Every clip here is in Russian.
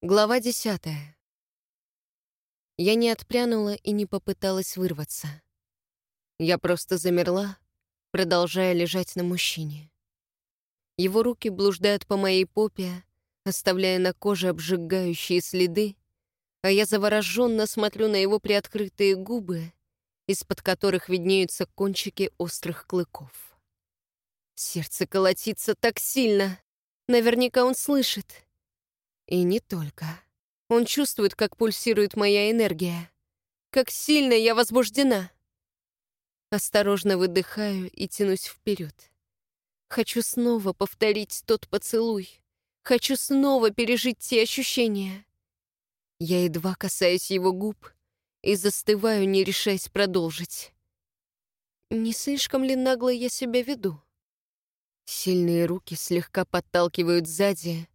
Глава десятая. Я не отпрянула и не попыталась вырваться. Я просто замерла, продолжая лежать на мужчине. Его руки блуждают по моей попе, оставляя на коже обжигающие следы, а я завороженно смотрю на его приоткрытые губы, из-под которых виднеются кончики острых клыков. Сердце колотится так сильно. Наверняка он слышит — и не только. Он чувствует, как пульсирует моя энергия. Как сильно я возбуждена. Осторожно выдыхаю и тянусь вперед. Хочу снова повторить тот поцелуй. Хочу снова пережить те ощущения. Я едва касаюсь его губ и застываю, не решаясь продолжить. Не слишком ли нагло я себя веду? Сильные руки слегка подталкивают сзади,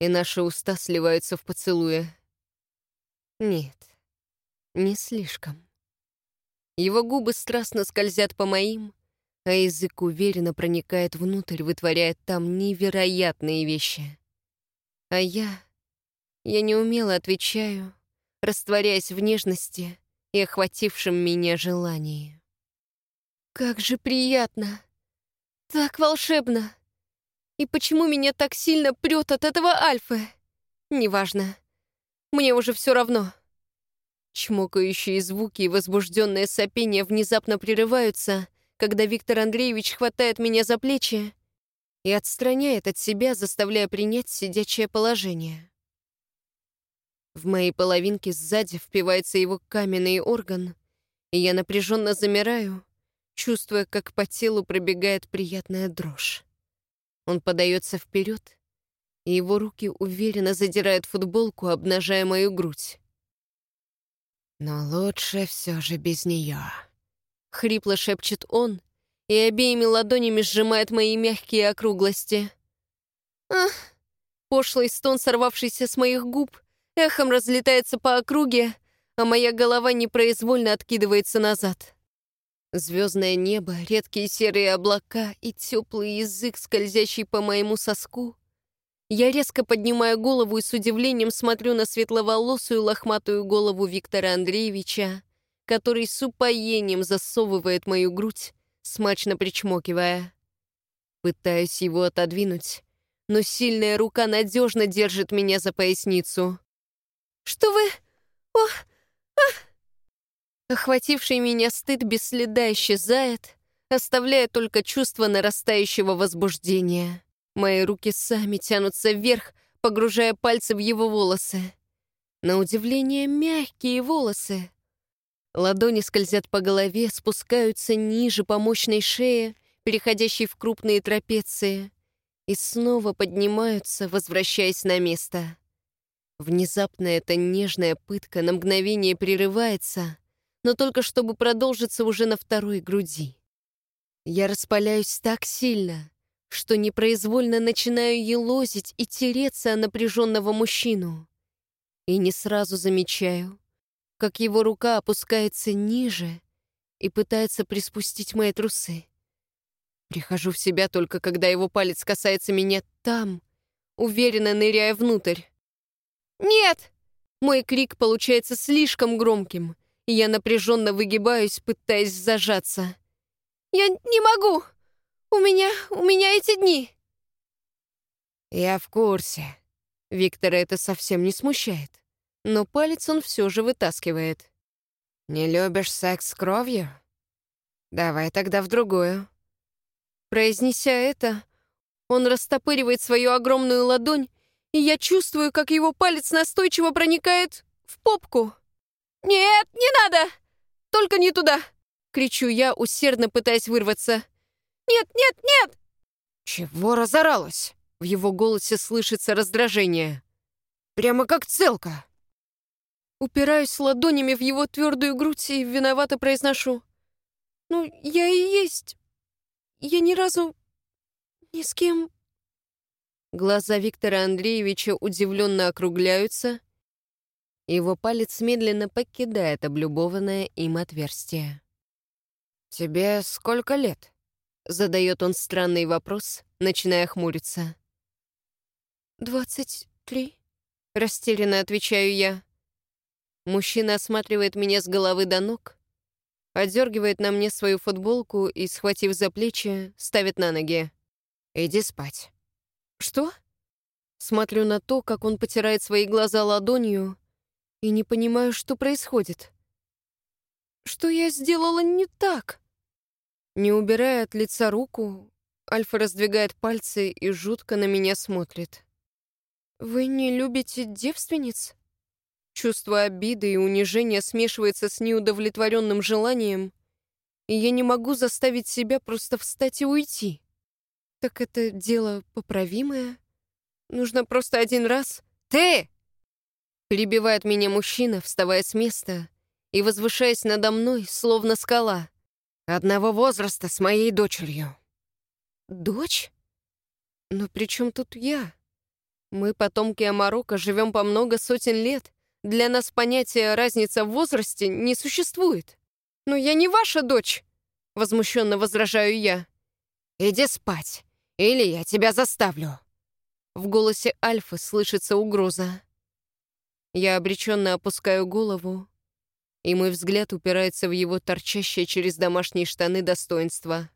и наши уста сливаются в поцелуе. Нет, не слишком. Его губы страстно скользят по моим, а язык уверенно проникает внутрь, вытворяя там невероятные вещи. А я... я неумело отвечаю, растворяясь в нежности и охватившем меня желании. «Как же приятно! Так волшебно!» И почему меня так сильно прет от этого Альфы? Неважно. Мне уже все равно. Чмокающие звуки и возбужденное сопение внезапно прерываются, когда Виктор Андреевич хватает меня за плечи и отстраняет от себя, заставляя принять сидячее положение. В моей половинке сзади впивается его каменный орган, и я напряженно замираю, чувствуя, как по телу пробегает приятная дрожь. Он подается вперед, и его руки уверенно задирают футболку, обнажая мою грудь. «Но лучше все же без нее», — хрипло шепчет он и обеими ладонями сжимает мои мягкие округлости. «Ах!» Пошлый стон, сорвавшийся с моих губ, эхом разлетается по округе, а моя голова непроизвольно откидывается назад. Звездное небо, редкие серые облака и теплый язык, скользящий по моему соску. Я резко поднимаю голову и с удивлением смотрю на светловолосую лохматую голову Виктора Андреевича, который с упоением засовывает мою грудь, смачно причмокивая. Пытаюсь его отодвинуть, но сильная рука надежно держит меня за поясницу. «Что вы... О... Ах!» Охвативший меня стыд без следа исчезает, оставляя только чувство нарастающего возбуждения. Мои руки сами тянутся вверх, погружая пальцы в его волосы. На удивление, мягкие волосы. Ладони скользят по голове, спускаются ниже по мощной шее, переходящей в крупные трапеции, и снова поднимаются, возвращаясь на место. Внезапно эта нежная пытка на мгновение прерывается — но только чтобы продолжиться уже на второй груди. Я распаляюсь так сильно, что непроизвольно начинаю елозить и тереться о напряженного мужчину. И не сразу замечаю, как его рука опускается ниже и пытается приспустить мои трусы. Прихожу в себя только когда его палец касается меня там, уверенно ныряя внутрь. «Нет!» Мой крик получается слишком громким — я напряженно выгибаюсь, пытаясь зажаться. «Я не могу! У меня... у меня эти дни!» «Я в курсе». Виктора это совсем не смущает. Но палец он все же вытаскивает. «Не любишь секс с кровью? Давай тогда в другую». Произнеся это, он растопыривает свою огромную ладонь, и я чувствую, как его палец настойчиво проникает в попку. «Нет, не надо! Только не туда!» — кричу я, усердно пытаясь вырваться. «Нет, нет, нет!» «Чего разоралась?» В его голосе слышится раздражение. «Прямо как целка!» Упираюсь ладонями в его твердую грудь и виновато произношу. «Ну, я и есть. Я ни разу ни с кем...» Глаза Виктора Андреевича удивленно округляются, его палец медленно покидает облюбованное им отверстие. «Тебе сколько лет?» — задает он странный вопрос, начиная хмуриться. «Двадцать три», — Растерянно отвечаю я. Мужчина осматривает меня с головы до ног, одергивает на мне свою футболку и, схватив за плечи, ставит на ноги. «Иди спать». «Что?» Смотрю на то, как он потирает свои глаза ладонью, и не понимаю, что происходит. Что я сделала не так? Не убирая от лица руку, Альфа раздвигает пальцы и жутко на меня смотрит. «Вы не любите девственниц?» Чувство обиды и унижения смешивается с неудовлетворенным желанием, и я не могу заставить себя просто встать и уйти. Так это дело поправимое? Нужно просто один раз... «Ты!» Перебивает меня мужчина, вставая с места и возвышаясь надо мной, словно скала. Одного возраста с моей дочерью. Дочь? Но при чем тут я? Мы, потомки Амарока, живем по много сотен лет. Для нас понятия разница в возрасте не существует. Но я не ваша дочь, возмущенно возражаю я. Иди спать, или я тебя заставлю. В голосе Альфы слышится угроза. Я обреченно опускаю голову, и мой взгляд упирается в его торчащее через домашние штаны достоинство.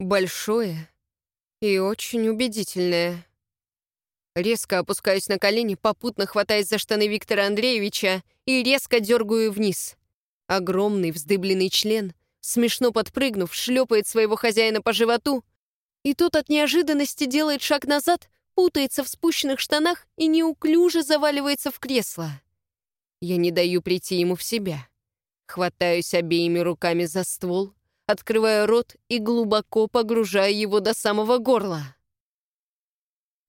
Большое и очень убедительное. Резко опускаюсь на колени, попутно хватаясь за штаны Виктора Андреевича и резко дергаю вниз. Огромный вздыбленный член, смешно подпрыгнув, шлепает своего хозяина по животу, и тот от неожиданности делает шаг назад, путается в спущенных штанах и неуклюже заваливается в кресло. Я не даю прийти ему в себя. Хватаюсь обеими руками за ствол, открываю рот и глубоко погружаю его до самого горла.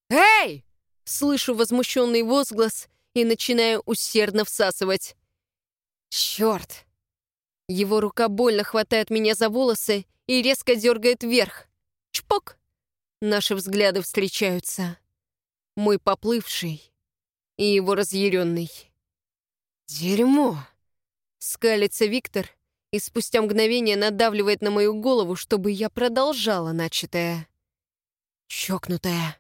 «Эй!» Слышу возмущенный возглас и начинаю усердно всасывать. Черт! Его рука больно хватает меня за волосы и резко дергает вверх. Чпок! Наши взгляды встречаются. Мой поплывший и его разъяренный. «Дерьмо!» Скалится Виктор и спустя мгновение надавливает на мою голову, чтобы я продолжала начатое. Чокнутая.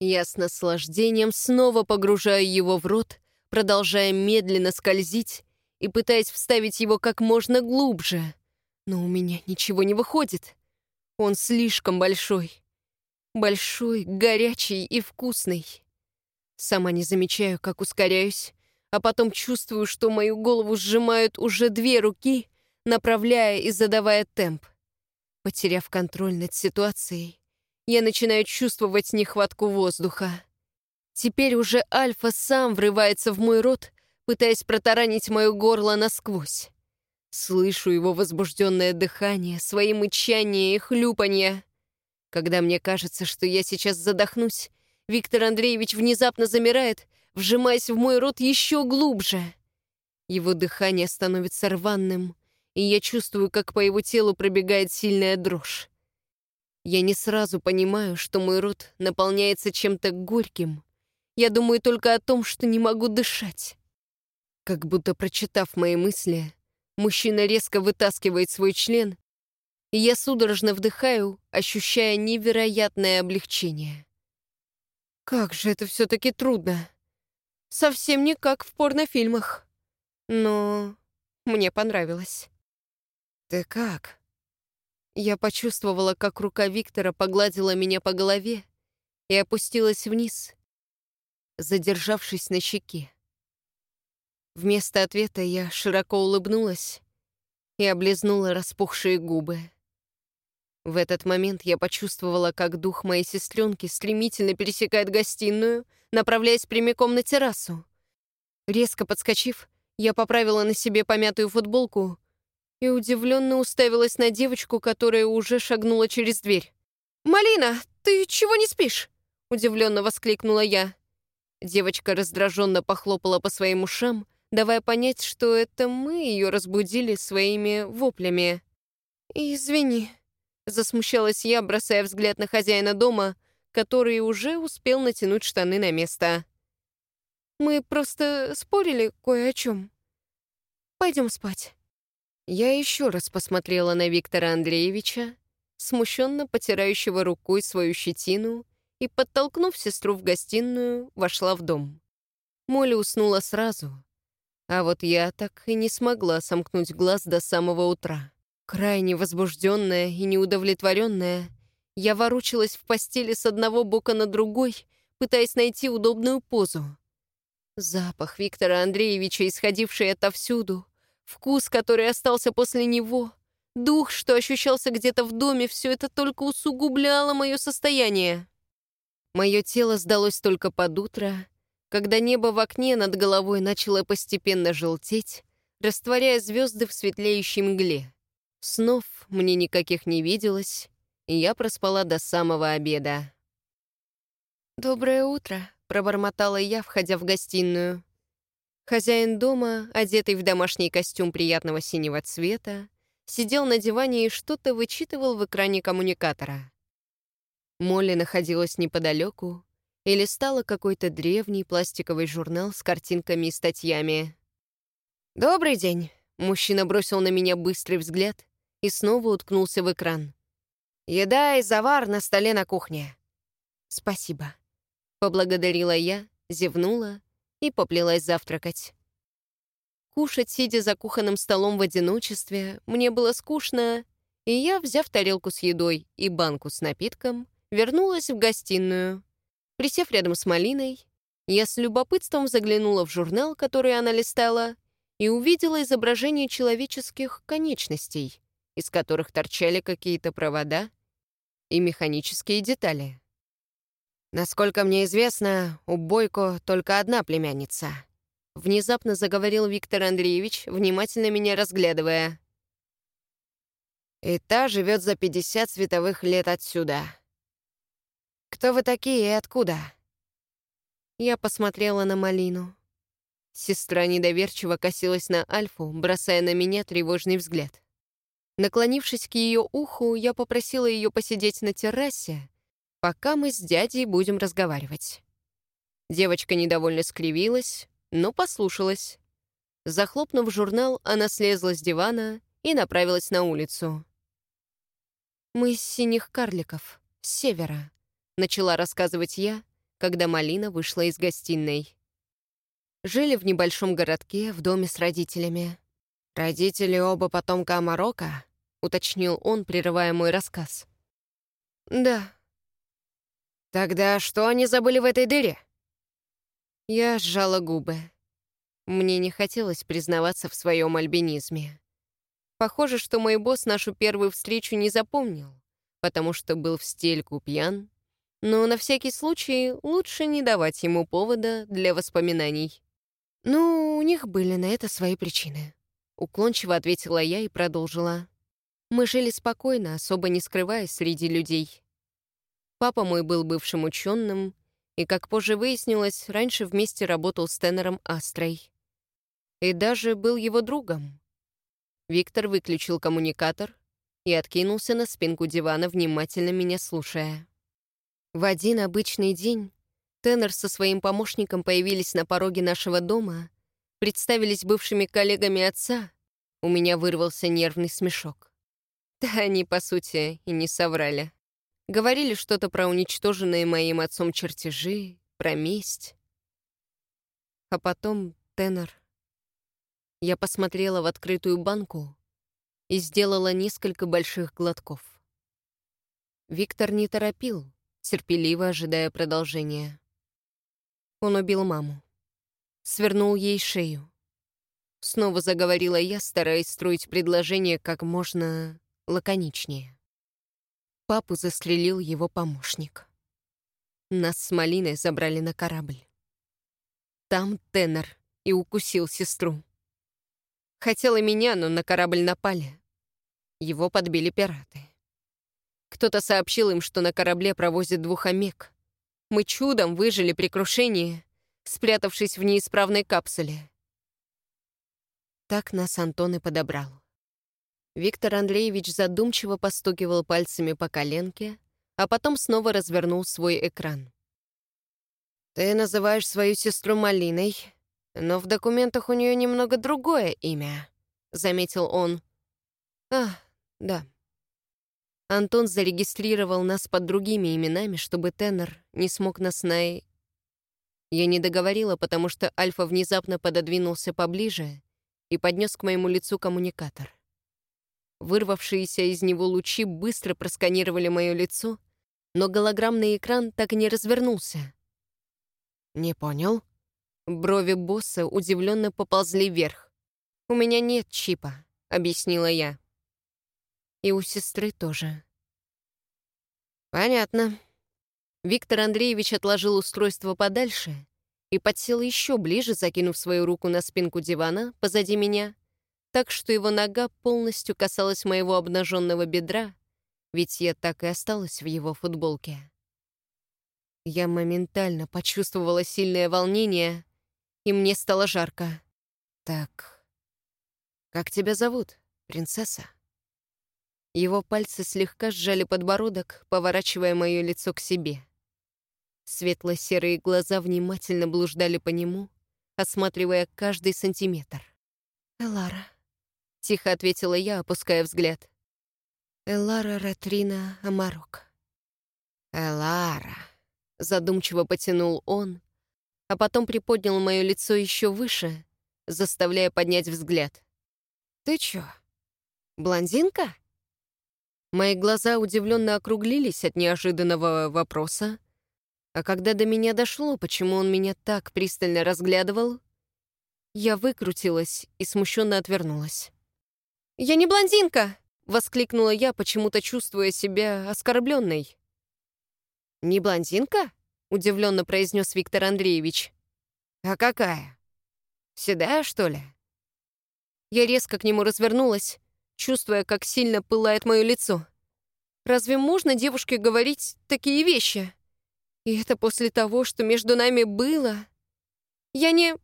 Я с наслаждением снова погружаю его в рот, продолжая медленно скользить и пытаясь вставить его как можно глубже. Но у меня ничего не выходит. Он слишком большой. Большой, горячий и вкусный. Сама не замечаю, как ускоряюсь, а потом чувствую, что мою голову сжимают уже две руки, направляя и задавая темп. Потеряв контроль над ситуацией, я начинаю чувствовать нехватку воздуха. Теперь уже Альфа сам врывается в мой рот, пытаясь протаранить мое горло насквозь. Слышу его возбужденное дыхание, свои мычания и хлюпанья. Когда мне кажется, что я сейчас задохнусь, Виктор Андреевич внезапно замирает, вжимаясь в мой рот еще глубже. Его дыхание становится рваным, и я чувствую, как по его телу пробегает сильная дрожь. Я не сразу понимаю, что мой рот наполняется чем-то горьким. Я думаю только о том, что не могу дышать. Как будто прочитав мои мысли, мужчина резко вытаскивает свой член, и я судорожно вдыхаю, ощущая невероятное облегчение. Как же это все-таки трудно. Совсем не как в порнофильмах. Но мне понравилось. «Ты как?» Я почувствовала, как рука Виктора погладила меня по голове и опустилась вниз, задержавшись на щеке. Вместо ответа я широко улыбнулась и облизнула распухшие губы. В этот момент я почувствовала, как дух моей сестренки стремительно пересекает гостиную, направляясь прямиком на террасу. Резко подскочив, я поправила на себе помятую футболку и удивленно уставилась на девочку, которая уже шагнула через дверь. «Малина, ты чего не спишь?» — удивленно воскликнула я. Девочка раздраженно похлопала по своим ушам, давая понять, что это мы ее разбудили своими воплями. «Извини», — засмущалась я, бросая взгляд на хозяина дома, который уже успел натянуть штаны на место. «Мы просто спорили кое о чем. Пойдем спать». Я еще раз посмотрела на Виктора Андреевича, смущенно потирающего рукой свою щетину, и, подтолкнув сестру в гостиную, вошла в дом. Молли уснула сразу, а вот я так и не смогла сомкнуть глаз до самого утра. Крайне возбужденная и неудовлетворенная, я ворочалась в постели с одного бока на другой, пытаясь найти удобную позу. Запах Виктора Андреевича, исходивший отовсюду, вкус, который остался после него, дух, что ощущался где-то в доме, все это только усугубляло мое состояние. Мое тело сдалось только под утро, когда небо в окне над головой начало постепенно желтеть, растворяя звезды в светлеющей мгле. Снов мне никаких не виделось, и я проспала до самого обеда. «Доброе утро», — пробормотала я, входя в гостиную. Хозяин дома, одетый в домашний костюм приятного синего цвета, сидел на диване и что-то вычитывал в экране коммуникатора. Молли находилась неподалеку и листала какой-то древний пластиковый журнал с картинками и статьями. «Добрый день!» — мужчина бросил на меня быстрый взгляд и снова уткнулся в экран. «Еда и завар на столе на кухне». «Спасибо», — поблагодарила я, зевнула и поплелась завтракать. Кушать, сидя за кухонным столом в одиночестве, мне было скучно, и я, взяв тарелку с едой и банку с напитком, вернулась в гостиную. Присев рядом с Малиной, я с любопытством заглянула в журнал, который она листала, и увидела изображение человеческих конечностей из которых торчали какие-то провода и механические детали. «Насколько мне известно, у Бойко только одна племянница», — внезапно заговорил Виктор Андреевич, внимательно меня разглядывая. «И та живет за 50 световых лет отсюда. Кто вы такие и откуда?» Я посмотрела на Малину. Сестра недоверчиво косилась на Альфу, бросая на меня тревожный взгляд. Наклонившись к ее уху, я попросила ее посидеть на террасе, пока мы с дядей будем разговаривать. Девочка недовольно скривилась, но послушалась. Захлопнув журнал, она слезла с дивана и направилась на улицу. «Мы с синих карликов, с севера», — начала рассказывать я, когда Малина вышла из гостиной. Жили в небольшом городке в доме с родителями. Родители оба потомка Марокко, — уточнил он, прерывая мой рассказ. «Да». «Тогда что они забыли в этой дыре?» Я сжала губы. Мне не хотелось признаваться в своем альбинизме. Похоже, что мой босс нашу первую встречу не запомнил, потому что был в стельку пьян, но на всякий случай лучше не давать ему повода для воспоминаний. «Ну, у них были на это свои причины», — уклончиво ответила я и продолжила. Мы жили спокойно, особо не скрываясь среди людей. Папа мой был бывшим ученым, и, как позже выяснилось, раньше вместе работал с тенором Астрой. И даже был его другом. Виктор выключил коммуникатор и откинулся на спинку дивана, внимательно меня слушая. В один обычный день Тенор со своим помощником появились на пороге нашего дома, представились бывшими коллегами отца. У меня вырвался нервный смешок. Да они, по сути, и не соврали. Говорили что-то про уничтоженные моим отцом чертежи, про месть. А потом тенор. Я посмотрела в открытую банку и сделала несколько больших глотков. Виктор не торопил, терпеливо ожидая продолжения. Он убил маму. Свернул ей шею. Снова заговорила я, стараясь строить предложение как можно лаконичнее. Папу застрелил его помощник. Нас с Малиной забрали на корабль. Там Теннер и укусил сестру. Хотела меня, но на корабль напали. Его подбили пираты. Кто-то сообщил им, что на корабле провозят двух омег. Мы чудом выжили при крушении, спрятавшись в неисправной капсуле. Так нас Антон и подобрал. Виктор Андреевич задумчиво постукивал пальцами по коленке, а потом снова развернул свой экран. «Ты называешь свою сестру Малиной, но в документах у нее немного другое имя», — заметил он. «А, да». Антон зарегистрировал нас под другими именами, чтобы Теннер не смог нас най... Я не договорила, потому что Альфа внезапно пододвинулся поближе и поднес к моему лицу коммуникатор. Вырвавшиеся из него лучи быстро просканировали мое лицо, но голограммный экран так и не развернулся. «Не понял?» Брови босса удивленно поползли вверх. «У меня нет чипа», — объяснила я. «И у сестры тоже». «Понятно». Виктор Андреевич отложил устройство подальше и подсел еще ближе, закинув свою руку на спинку дивана позади меня, так что его нога полностью касалась моего обнаженного бедра, ведь я так и осталась в его футболке. Я моментально почувствовала сильное волнение, и мне стало жарко. «Так, как тебя зовут, принцесса?» Его пальцы слегка сжали подбородок, поворачивая мое лицо к себе. Светло-серые глаза внимательно блуждали по нему, осматривая каждый сантиметр. «Элара», — тихо ответила я, опуская взгляд. «Элара Ратрина Амарок». «Элара», — задумчиво потянул он, а потом приподнял мое лицо еще выше, заставляя поднять взгляд. «Ты чё, блондинка?» Мои глаза удивленно округлились от неожиданного вопроса, а когда до меня дошло, почему он меня так пристально разглядывал, я выкрутилась и смущенно отвернулась. «Я не блондинка!» — воскликнула я, почему-то чувствуя себя оскорбленной. «Не блондинка?» — удивленно произнес Виктор Андреевич. «А какая? Седая, что ли?» Я резко к нему развернулась, чувствуя, как сильно пылает мое лицо. Разве можно девушке говорить такие вещи? И это после того, что между нами было? Я не...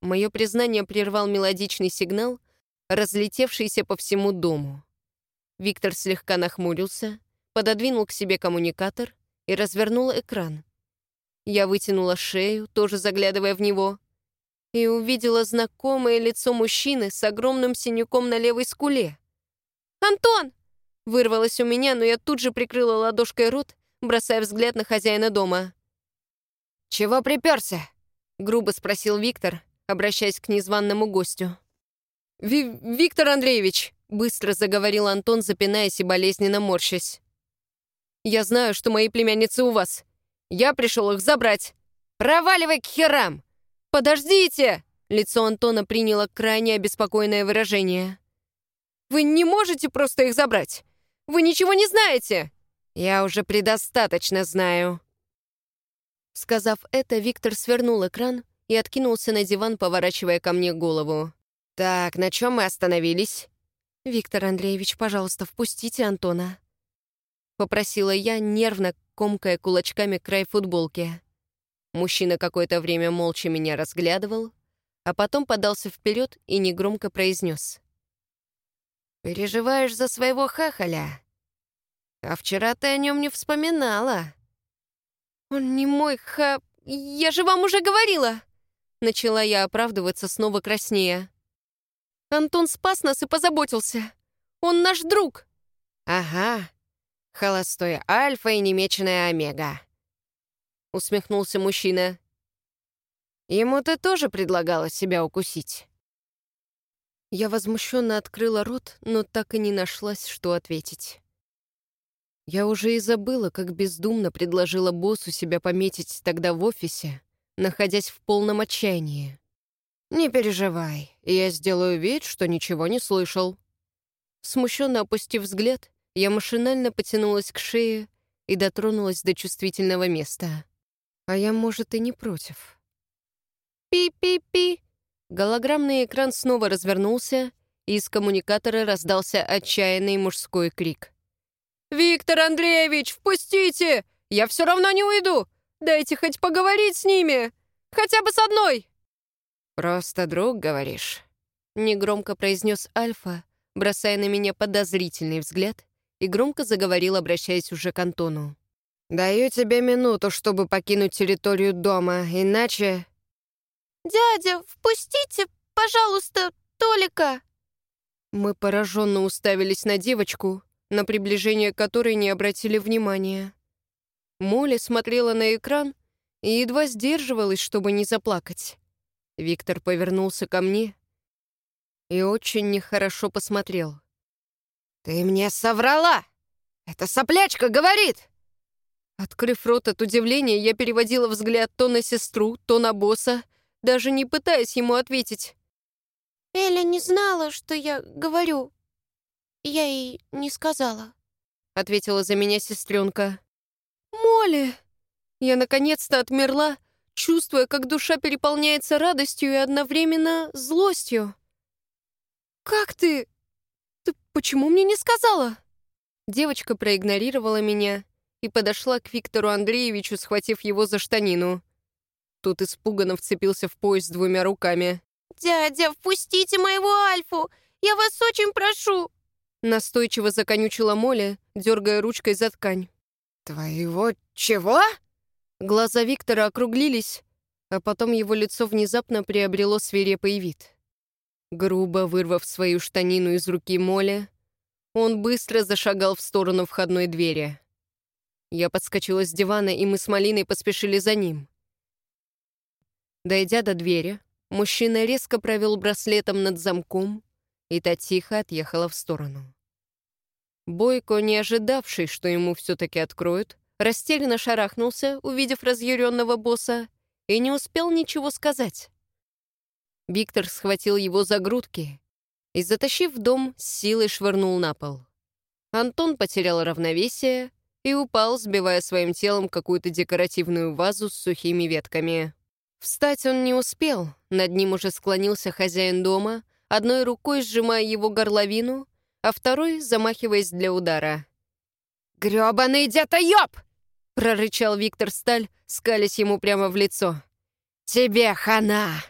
Мое признание прервал мелодичный сигнал, разлетевшийся по всему дому. Виктор слегка нахмурился, пододвинул к себе коммуникатор и развернул экран. Я вытянула шею, тоже заглядывая в него, и увидела знакомое лицо мужчины с огромным синяком на левой скуле. «Антон!» — вырвалось у меня, но я тут же прикрыла ладошкой рот, бросая взгляд на хозяина дома. «Чего приперся?» — грубо спросил Виктор, обращаясь к незваному гостю. Ви «Виктор Андреевич!» — быстро заговорил Антон, запинаясь и болезненно морщась. «Я знаю, что мои племянницы у вас. Я пришел их забрать. Проваливай к херам!» «Подождите!» — лицо Антона приняло крайне обеспокоенное выражение. «Вы не можете просто их забрать! Вы ничего не знаете!» «Я уже предостаточно знаю!» Сказав это, Виктор свернул экран и откинулся на диван, поворачивая ко мне голову. «Так, на чем мы остановились?» «Виктор Андреевич, пожалуйста, впустите Антона», — попросила я, нервно комкая кулачками край футболки. Мужчина какое-то время молча меня разглядывал, а потом подался вперед и негромко произнес. «Переживаешь за своего хахаля? А вчера ты о нем не вспоминала». «Он не мой ха... Я же вам уже говорила!» Начала я оправдываться снова краснее. «Антон спас нас и позаботился. Он наш друг». «Ага, холостой альфа и немеченная омега», — усмехнулся мужчина. «Ему ты тоже предлагала себя укусить?» Я возмущенно открыла рот, но так и не нашлась, что ответить. Я уже и забыла, как бездумно предложила боссу себя пометить тогда в офисе, находясь в полном отчаянии. «Не переживай, я сделаю вид, что ничего не слышал». Смущенно опустив взгляд, я машинально потянулась к шее и дотронулась до чувствительного места. А я, может, и не против. Пи-пи-пи. Голограммный экран снова развернулся, и из коммуникатора раздался отчаянный мужской крик. «Виктор Андреевич, впустите! Я все равно не уйду! Дайте хоть поговорить с ними! Хотя бы с одной!» «Просто друг, говоришь?» Негромко произнес Альфа, бросая на меня подозрительный взгляд, и громко заговорил, обращаясь уже к Антону. «Даю тебе минуту, чтобы покинуть территорию дома, иначе...» «Дядя, впустите, пожалуйста, Толика!» Мы пораженно уставились на девочку, на приближение которой не обратили внимания. Молли смотрела на экран и едва сдерживалась, чтобы не заплакать. Виктор повернулся ко мне и очень нехорошо посмотрел. «Ты мне соврала! Эта соплячка говорит!» Открыв рот от удивления, я переводила взгляд то на сестру, то на босса, даже не пытаясь ему ответить. Эля не знала, что я говорю. Я ей не сказала. Ответила за меня сестренка. «Молли!» Я наконец-то отмерла, чувствуя, как душа переполняется радостью и одновременно злостью. «Как ты? Ты почему мне не сказала?» Девочка проигнорировала меня и подошла к Виктору Андреевичу, схватив его за штанину. Тут испуганно вцепился в пояс двумя руками. «Дядя, впустите моего Альфу! Я вас очень прошу!» Настойчиво законючила Моля, дергая ручкой за ткань. «Твоего чего?» Глаза Виктора округлились, а потом его лицо внезапно приобрело свирепый вид. Грубо вырвав свою штанину из руки Моля, он быстро зашагал в сторону входной двери. Я подскочила с дивана, и мы с Малиной поспешили за ним. Дойдя до двери, мужчина резко провел браслетом над замком, и та тихо отъехала в сторону. Бойко, не ожидавший, что ему все-таки откроют, растерянно шарахнулся, увидев разъяренного босса, и не успел ничего сказать. Виктор схватил его за грудки и, затащив в дом, с силой швырнул на пол. Антон потерял равновесие и упал, сбивая своим телом какую-то декоративную вазу с сухими ветками. Встать он не успел, над ним уже склонился хозяин дома, одной рукой сжимая его горловину, а второй замахиваясь для удара. «Грёбаный детоёб!» — прорычал Виктор Сталь, скалясь ему прямо в лицо. «Тебе хана!»